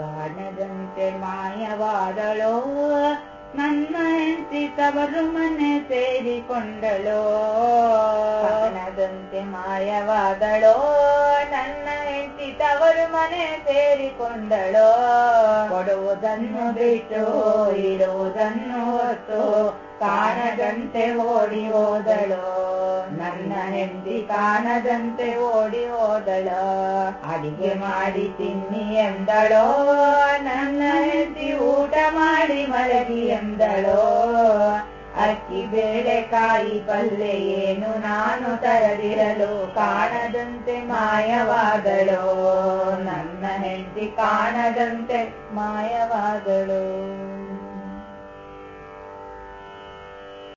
ಕಾಣದಂತೆ ಮಾಯವಾದಳೋ ನನ್ನ ಹೆಂಡತಿ ತವರು ಮನೆ ಸೇರಿಕೊಂಡಳೋ. ಕಾಣದಂತೆ ಮಾಯವಾದಳೋ ನನ್ನ ಹೆಂಡತಿ ತವರು ಮನೆ ಸೇರಿಕೊಂಡಳೋ. ಕೊಡುವುದನ್ನು ಬಿಟ್ಟು ಇಡುವುದನ್ನು ಹೊತ್ತು ಕಾಣದಂತೆ ಓಡಿ ಹೋದಳೋ. ಹೆಂಡತಿ ಕಾಣದಂತೆ ಓಡಿ ಹೋದಳ. ಅಡಿಗೆ ಮಾಡಿ ತಿನ್ನಿ ಎಂದಳೋ, ನನ್ನ ಹೆಂಡತಿ ಊಟ ಮಾಡಿ ಮಲಗಿ ಎಂದಳೋ. ಅಕ್ಕಿ ಬೇಳೆ ಕಾಯಿ ಪಲ್ಲೆ ಏನು ನಾನು ತರದಿರಲು ಕಾಣದಂತೆ ಮಾಯವಾದಳೋ. ನನ್ನ ಹೆಂಡತಿ ಕಾಣದಂತೆ ಮಾಯವಾದಳು.